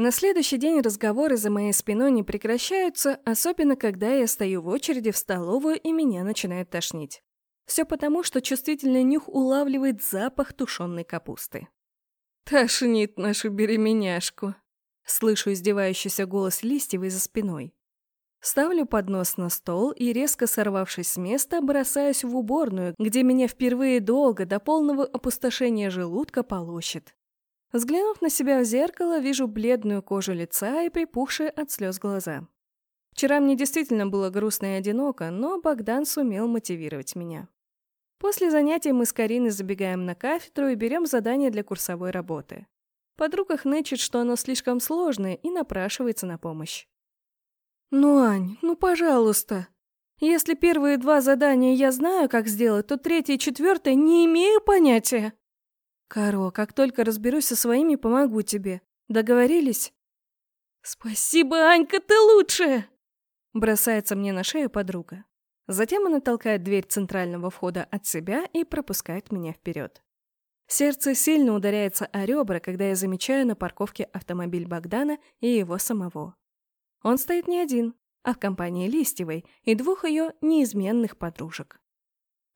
На следующий день разговоры за моей спиной не прекращаются, особенно когда я стою в очереди в столовую и меня начинает тошнить. Все потому, что чувствительный нюх улавливает запах тушеной капусты. «Тошнит нашу беременяшку», — слышу издевающийся голос Листьевой за спиной. Ставлю поднос на стол и, резко сорвавшись с места, бросаюсь в уборную, где меня впервые долго до полного опустошения желудка полощет. Взглянув на себя в зеркало, вижу бледную кожу лица и припухшие от слез глаза. Вчера мне действительно было грустно и одиноко, но Богдан сумел мотивировать меня. После занятий мы с Кариной забегаем на кафедру и берем задание для курсовой работы. Подруга хнычет, что оно слишком сложное и напрашивается на помощь. «Ну, Ань, ну пожалуйста. Если первые два задания я знаю, как сделать, то третье и четвертое не имею понятия». «Каро, как только разберусь со своими, помогу тебе. Договорились?» «Спасибо, Анька, ты лучшая!» Бросается мне на шею подруга. Затем она толкает дверь центрального входа от себя и пропускает меня вперед. Сердце сильно ударяется о ребра, когда я замечаю на парковке автомобиль Богдана и его самого. Он стоит не один, а в компании Листьевой и двух ее неизменных подружек.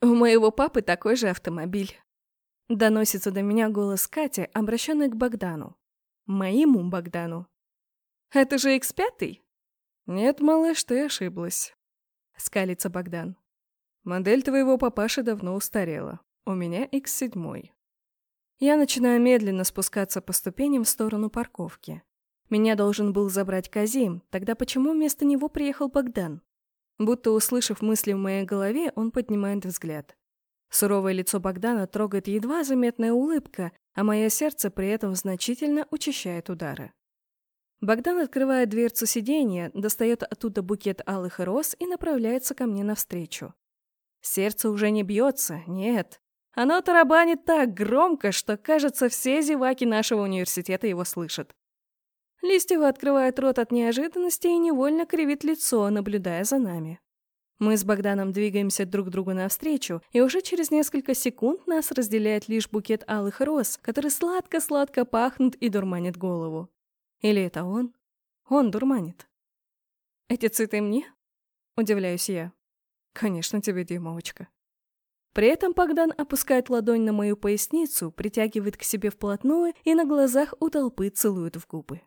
«У моего папы такой же автомобиль». Доносится до меня голос Кати, обращенный к Богдану. Моему Богдану. «Это же X5?» «Нет, малыш, ты ошиблась. — скалится Богдан. «Модель твоего папаши давно устарела. У меня X7». Я начинаю медленно спускаться по ступеням в сторону парковки. Меня должен был забрать Казим, тогда почему вместо него приехал Богдан? Будто услышав мысли в моей голове, он поднимает взгляд. Суровое лицо Богдана трогает едва заметная улыбка, а мое сердце при этом значительно учащает удары. Богдан открывает дверцу сиденья, достает оттуда букет алых роз и направляется ко мне навстречу. Сердце уже не бьется, нет. Оно тарабанит так громко, что, кажется, все зеваки нашего университета его слышат. Листьева открывает рот от неожиданности и невольно кривит лицо, наблюдая за нами. Мы с Богданом двигаемся друг другу навстречу, и уже через несколько секунд нас разделяет лишь букет алых роз, который сладко-сладко пахнут и дурманит голову. Или это он? Он дурманит. Эти цветы мне? Удивляюсь я. Конечно, тебе, Димовочка. При этом Богдан опускает ладонь на мою поясницу, притягивает к себе вплотную и на глазах у толпы целует в губы.